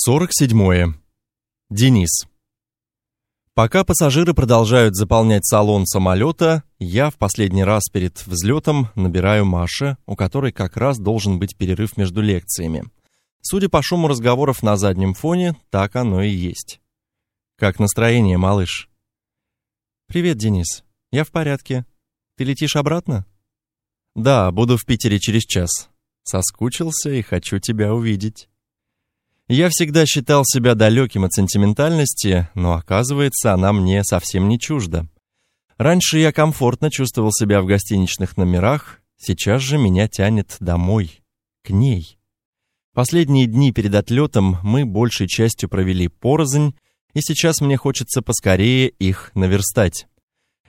47. Денис. Пока пассажиры продолжают заполнять салон самолета, я в последний раз перед взлетом набираю Маше, у которой как раз должен быть перерыв между лекциями. Судя по шуму разговоров на заднем фоне, так оно и есть. Как настроение, малыш? Привет, Денис. Я в порядке. Ты летишь обратно? Да, буду в Питере через час. Соскучился и хочу тебя увидеть. Я всегда считал себя далеким от сентиментальности, но оказывается, она мне совсем не чужда. Раньше я комфортно чувствовал себя в гостиничных номерах, сейчас же меня тянет домой, к ней. Последние дни перед отлетом мы большей частью провели порознь, и сейчас мне хочется поскорее их наверстать.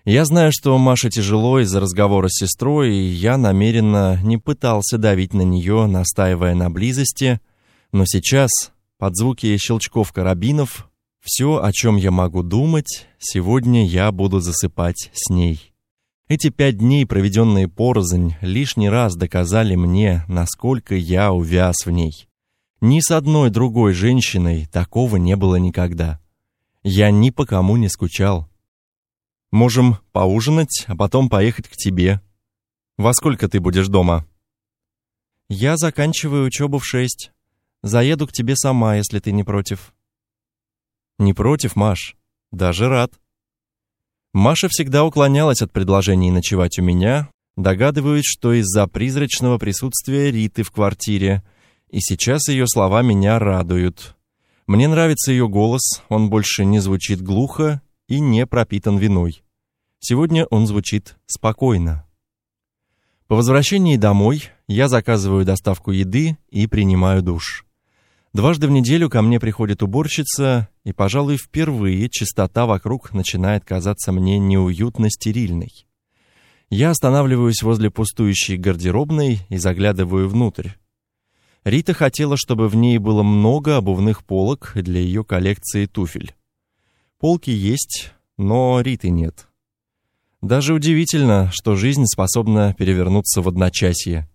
Я знаю, что Маше тяжело из-за разговора с сестрой, и я намеренно не пытался давить на нее, настаивая на близости, но сейчас, под звуки щелчков карабинов, все, о чем я могу думать, сегодня я буду засыпать с ней. Эти пять дней, проведенные порознь, лишний раз доказали мне, насколько я увяз в ней. Ни с одной другой женщиной такого не было никогда. Я ни по кому не скучал. Можем поужинать, а потом поехать к тебе. Во сколько ты будешь дома? Я заканчиваю учебу в шесть. Заеду к тебе сама, если ты не против. Не против, Маш. Даже рад. Маша всегда уклонялась от предложений ночевать у меня, догадываюсь, что из-за призрачного присутствия Риты в квартире, и сейчас ее слова меня радуют. Мне нравится ее голос, он больше не звучит глухо и не пропитан виной. Сегодня он звучит спокойно. По возвращении домой я заказываю доставку еды и принимаю душ. Дважды в неделю ко мне приходит уборщица, и, пожалуй, впервые чистота вокруг начинает казаться мне неуютно стерильной. Я останавливаюсь возле пустующей гардеробной и заглядываю внутрь. Рита хотела, чтобы в ней было много обувных полок для ее коллекции туфель. Полки есть, но Риты нет. Даже удивительно, что жизнь способна перевернуться в одночасье.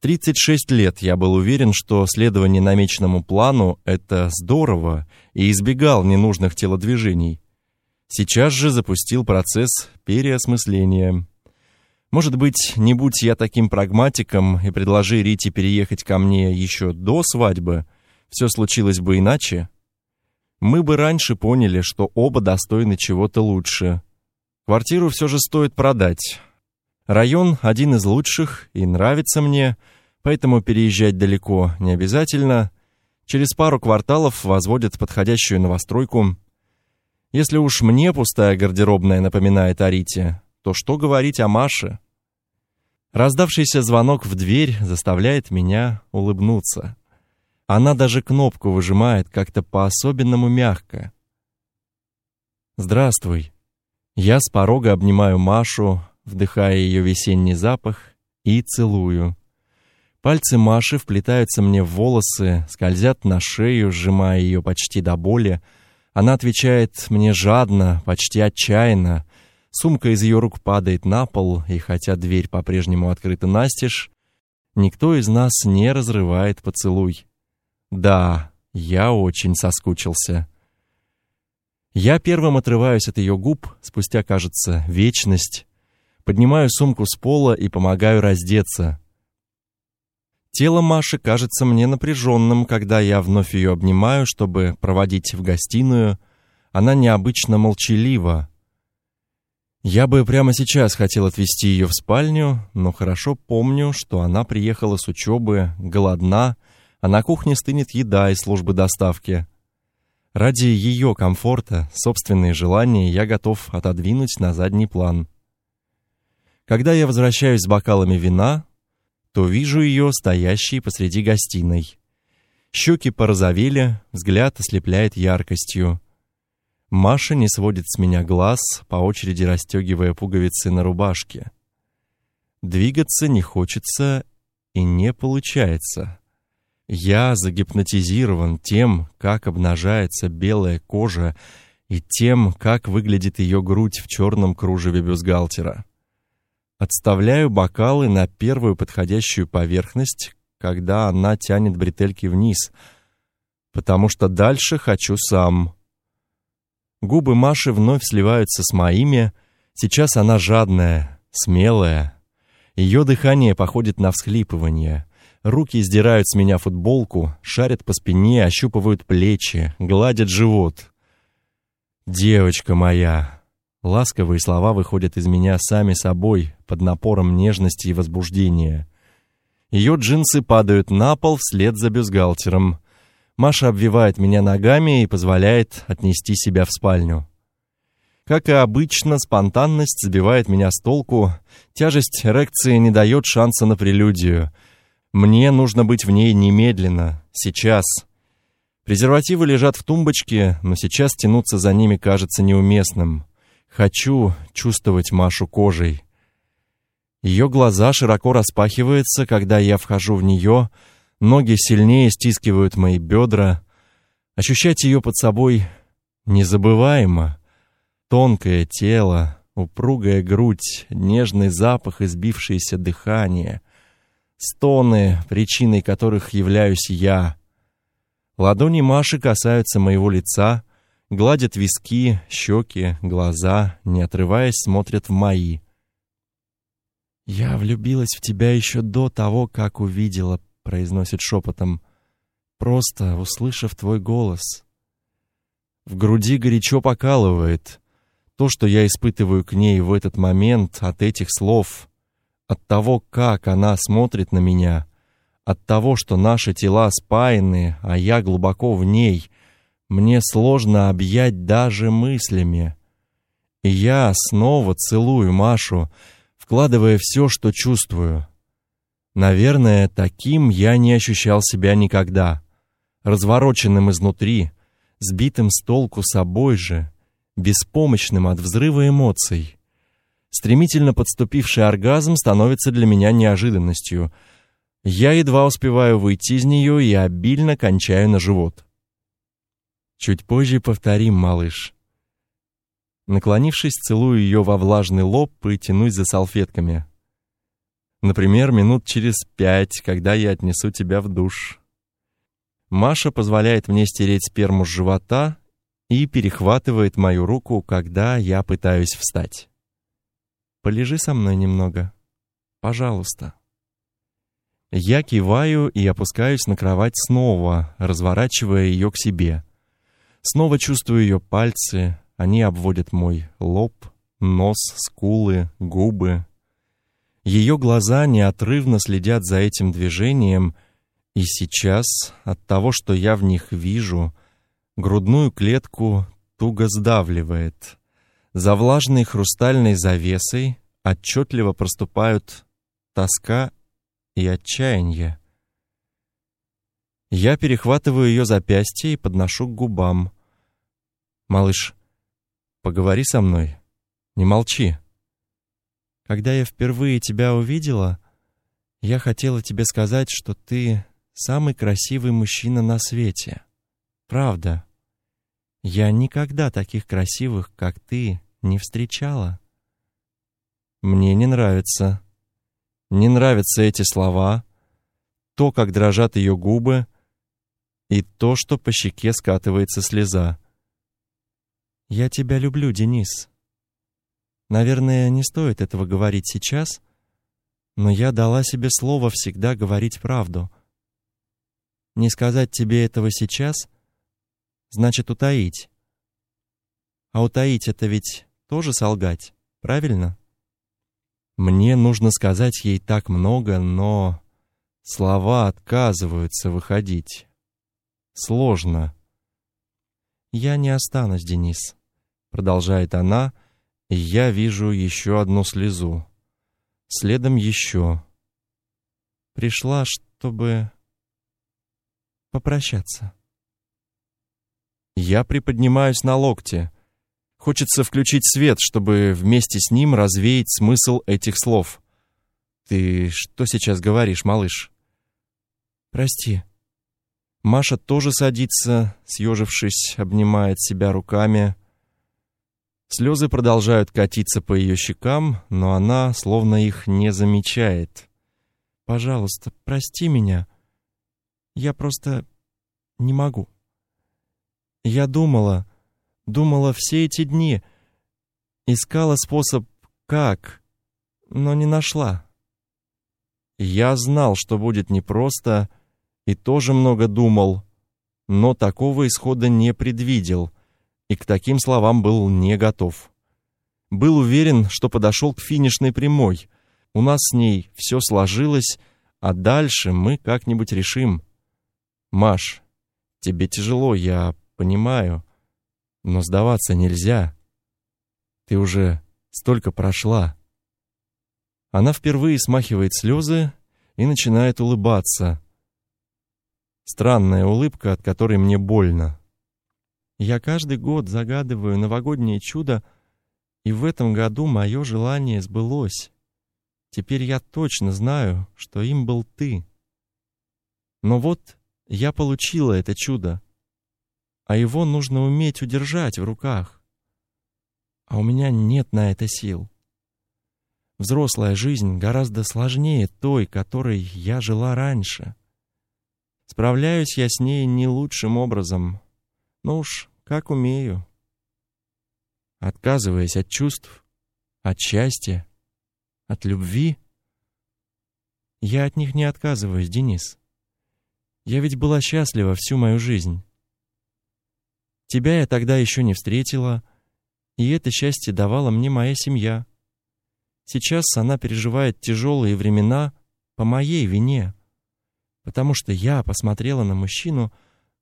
36 лет я был уверен, что следование намеченному плану это здорово и избегал ненужных телодвижений. Сейчас же запустил процесс переосмысления. Может быть, не будь я таким прагматиком и предложи Рите переехать ко мне еще до свадьбы, все случилось бы иначе. Мы бы раньше поняли, что оба достойны чего-то лучше. Квартиру все же стоит продать. Район один из лучших и нравится мне, поэтому переезжать далеко не обязательно. Через пару кварталов возводят подходящую новостройку. Если уж мне пустая гардеробная напоминает о Рите, то что говорить о Маше? Раздавшийся звонок в дверь заставляет меня улыбнуться. Она даже кнопку выжимает как-то по-особенному мягко. Здравствуй. Я с порога обнимаю Машу, вдыхая ее весенний запах, и целую. Пальцы Маши вплетаются мне в волосы, скользят на шею, сжимая ее почти до боли. Она отвечает мне жадно, почти отчаянно. Сумка из ее рук падает на пол, и хотя дверь по-прежнему открыта настежь, никто из нас не разрывает поцелуй. Да, я очень соскучился. Я первым отрываюсь от ее губ, спустя, кажется, вечность. Поднимаю сумку с пола и помогаю раздеться. Тело Маши кажется мне напряженным, когда я вновь ее обнимаю, чтобы проводить в гостиную. Она необычно молчалива. Я бы прямо сейчас хотел отвезти ее в спальню, но хорошо помню, что она приехала с учебы, голодна, а на кухне стынет еда из службы доставки. Ради ее комфорта, собственные желания я готов отодвинуть на задний план. Когда я возвращаюсь с бокалами вина, то вижу ее стоящей посреди гостиной. Щеки порозовели, взгляд ослепляет яркостью. Маша не сводит с меня глаз, по очереди расстегивая пуговицы на рубашке. Двигаться не хочется и не получается. Я загипнотизирован тем, как обнажается белая кожа и тем, как выглядит ее грудь в черном кружеве бюстгальтера. Отставляю бокалы на первую подходящую поверхность, когда она тянет бретельки вниз. потому что дальше хочу сам. Губы Маши вновь сливаются с моими. Сейчас она жадная, смелая. Ее дыхание походит на всхлипывание. Руки сдирают с меня футболку, шарят по спине, ощупывают плечи, гладят живот. «Девочка моя!» Ласковые слова выходят из меня сами собой, под напором нежности и возбуждения. Ее джинсы падают на пол вслед за бюстгальтером. Маша обвивает меня ногами и позволяет отнести себя в спальню. Как и обычно, спонтанность сбивает меня с толку, тяжесть эрекции не дает шанса на прелюдию. Мне нужно быть в ней немедленно, сейчас. Презервативы лежат в тумбочке, но сейчас тянуться за ними кажется неуместным. Хочу чувствовать Машу кожей. Ее глаза широко распахиваются, когда я вхожу в нее, ноги сильнее стискивают мои бедра. Ощущать ее под собой незабываемо. Тонкое тело, упругая грудь, нежный запах и сбившееся дыхание. Стоны, причиной которых являюсь я. Ладони Маши касаются моего лица, гладят виски, щеки, глаза, не отрываясь, смотрят в мои — «Я влюбилась в тебя еще до того, как увидела», — произносит шепотом, «просто услышав твой голос». В груди горячо покалывает. То, что я испытываю к ней в этот момент от этих слов, от того, как она смотрит на меня, от того, что наши тела спаяны, а я глубоко в ней, мне сложно объять даже мыслями. И я снова целую Машу, — вкладывая все, что чувствую. Наверное, таким я не ощущал себя никогда. Развороченным изнутри, сбитым с толку собой же, беспомощным от взрыва эмоций. Стремительно подступивший оргазм становится для меня неожиданностью. Я едва успеваю выйти из нее и обильно кончаю на живот. Чуть позже повторим, малыш. Наклонившись, целую ее во влажный лоб и тянусь за салфетками. Например, минут через пять, когда я отнесу тебя в душ. Маша позволяет мне стереть сперму с живота и перехватывает мою руку, когда я пытаюсь встать. Полежи со мной немного. Пожалуйста. Я киваю и опускаюсь на кровать снова, разворачивая ее к себе. Снова чувствую ее пальцы, они обводят мой лоб, нос, скулы, губы. Ее глаза неотрывно следят за этим движением, и сейчас от того, что я в них вижу, грудную клетку туго сдавливает. За влажной хрустальной завесой отчетливо проступают тоска и отчаяние. Я перехватываю ее запястье и подношу к губам. «Малыш, Поговори со мной. Не молчи. Когда я впервые тебя увидела, я хотела тебе сказать, что ты самый красивый мужчина на свете. Правда. Я никогда таких красивых, как ты, не встречала. Мне не нравится. Не нравятся эти слова, то, как дрожат ее губы, и то, что по щеке скатывается слеза. «Я тебя люблю, Денис. Наверное, не стоит этого говорить сейчас, но я дала себе слово всегда говорить правду. Не сказать тебе этого сейчас значит утаить. А утаить это ведь тоже солгать, правильно? Мне нужно сказать ей так много, но слова отказываются выходить. Сложно. Я не останусь, Денис продолжает она, и я вижу еще одну слезу. Следом еще. Пришла, чтобы попрощаться. Я приподнимаюсь на локте. Хочется включить свет, чтобы вместе с ним развеять смысл этих слов. Ты что сейчас говоришь, малыш? Прости. Маша тоже садится, съежившись, обнимает себя руками. Слезы продолжают катиться по ее щекам, но она словно их не замечает. «Пожалуйста, прости меня. Я просто не могу». Я думала, думала все эти дни, искала способ как, но не нашла. Я знал, что будет непросто, и тоже много думал, но такого исхода не предвидел, и к таким словам был не готов. Был уверен, что подошел к финишной прямой. У нас с ней все сложилось, а дальше мы как-нибудь решим. Маш, тебе тяжело, я понимаю, но сдаваться нельзя. Ты уже столько прошла. Она впервые смахивает слезы и начинает улыбаться. Странная улыбка, от которой мне больно. Я каждый год загадываю новогоднее чудо, и в этом году мое желание сбылось. Теперь я точно знаю, что им был ты. Но вот я получила это чудо, а его нужно уметь удержать в руках. А у меня нет на это сил. Взрослая жизнь гораздо сложнее той, которой я жила раньше. Справляюсь я с ней не лучшим образом. Ну уж, как умею. Отказываясь от чувств, от счастья, от любви. Я от них не отказываюсь, Денис. Я ведь была счастлива всю мою жизнь. Тебя я тогда еще не встретила, и это счастье давала мне моя семья. Сейчас она переживает тяжелые времена по моей вине, потому что я посмотрела на мужчину,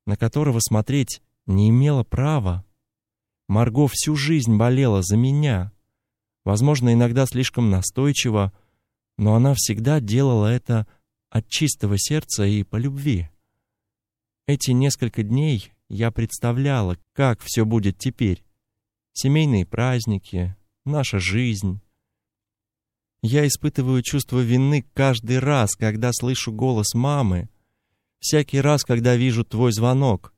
на которого смотреть не имела права. Марго всю жизнь болела за меня. Возможно, иногда слишком настойчиво, но она всегда делала это от чистого сердца и по любви. Эти несколько дней я представляла, как все будет теперь. Семейные праздники, наша жизнь, я испытываю чувство вины каждый раз, когда слышу голос мамы, всякий раз, когда вижу твой звонок.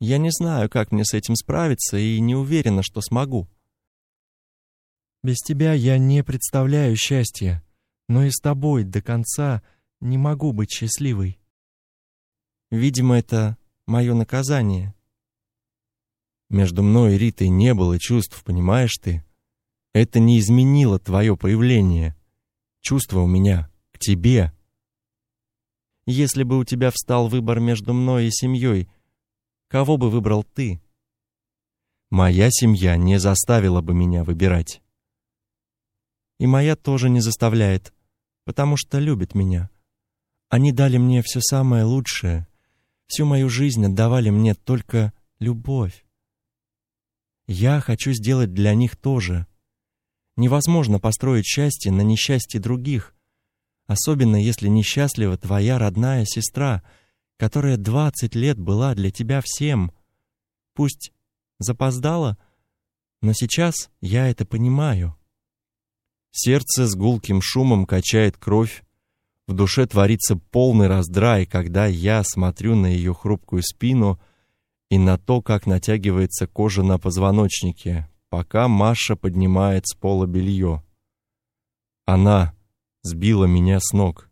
Я не знаю, как мне с этим справиться, и не уверена, что смогу. Без тебя я не представляю счастья, но и с тобой до конца не могу быть счастливой. Видимо, это мое наказание. Между мной и Ритой не было чувств, понимаешь ты? Это не изменило твое появление. Чувство у меня к тебе. Если бы у тебя встал выбор между мной и семьей, кого бы выбрал ты? Моя семья не заставила бы меня выбирать. И моя тоже не заставляет, потому что любит меня. Они дали мне все самое лучшее, всю мою жизнь отдавали мне только любовь. Я хочу сделать для них тоже. Невозможно построить счастье на несчастье других, особенно если несчастлива твоя родная сестра, которая двадцать лет была для тебя всем. Пусть запоздала, но сейчас я это понимаю. Сердце с гулким шумом качает кровь, в душе творится полный раздрай, когда я смотрю на ее хрупкую спину и на то, как натягивается кожа на позвоночнике, пока Маша поднимает с пола белье. Она сбила меня с ног.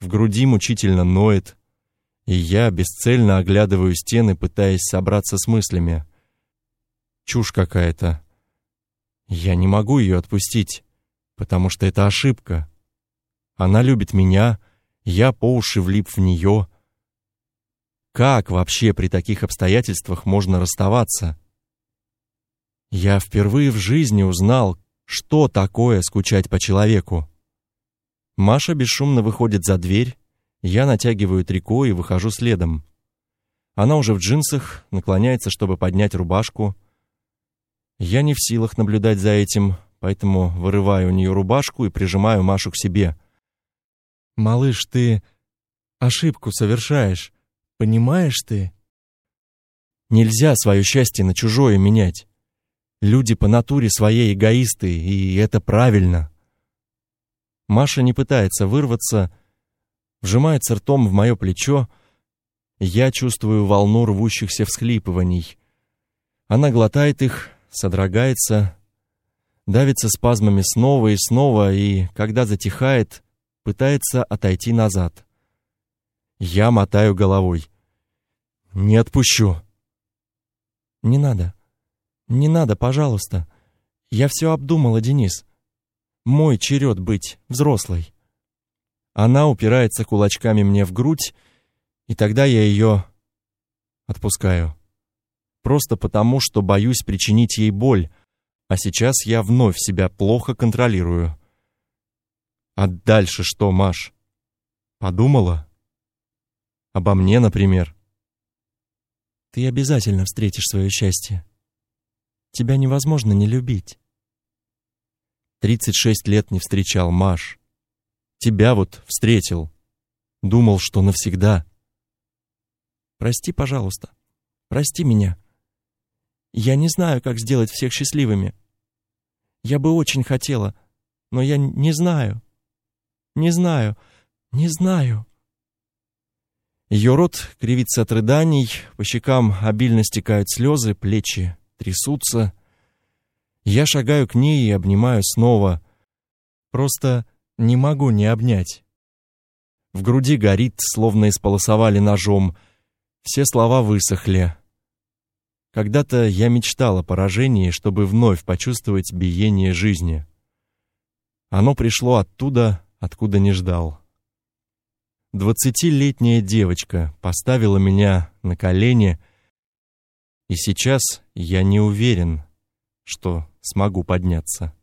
В груди мучительно ноет, и я бесцельно оглядываю стены, пытаясь собраться с мыслями. Чушь какая-то. Я не могу ее отпустить, потому что это ошибка. Она любит меня, я по уши влип в нее. Как вообще при таких обстоятельствах можно расставаться? Я впервые в жизни узнал, что такое скучать по человеку. Маша бесшумно выходит за дверь, я натягиваю трико и выхожу следом. Она уже в джинсах, наклоняется, чтобы поднять рубашку. Я не в силах наблюдать за этим, поэтому вырываю у нее рубашку и прижимаю Машу к себе. «Малыш, ты ошибку совершаешь. Понимаешь ты?» Нельзя свое счастье на чужое менять. Люди по натуре своей эгоисты, и это правильно. Маша не пытается вырваться, вжимается ртом в мое плечо. Я чувствую волну рвущихся всхлипываний. Она глотает их, содрогается, давится спазмами снова и снова, и, когда затихает, пытается отойти назад. Я мотаю головой. «Не отпущу. Не надо. Не надо, пожалуйста. Я все обдумала, Денис. Мой черед быть взрослой. Она упирается кулачками мне в грудь, и тогда я ее отпускаю. Просто потому, что боюсь причинить ей боль, а сейчас я вновь себя плохо контролирую. А дальше что, Маш? Подумала? Обо мне, например. Ты обязательно встретишь свое счастье. Тебя невозможно не любить. 36 лет не встречал, Маш. Тебя вот встретил. Думал, что навсегда. Прости, пожалуйста. Прости меня. Я не знаю, как сделать всех счастливыми. Я бы очень хотела, но я не знаю. Не знаю. Не знаю. Ее рот кривится от рыданий, по щекам обильно стекают слезы, плечи трясутся. Я шагаю к ней и обнимаю снова. Просто не могу не обнять. В груди горит, словно исполосовали ножом. Все слова высохли. Когда-то я мечтал о поражении, чтобы вновь почувствовать биение жизни. Оно пришло оттуда, откуда не ждал. Двадцатилетняя девочка поставила меня на колени, и сейчас я не уверен, что смогу подняться.